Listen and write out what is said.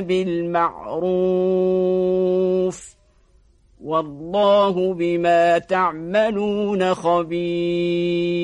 بالمعروف والله بما تعملون خبير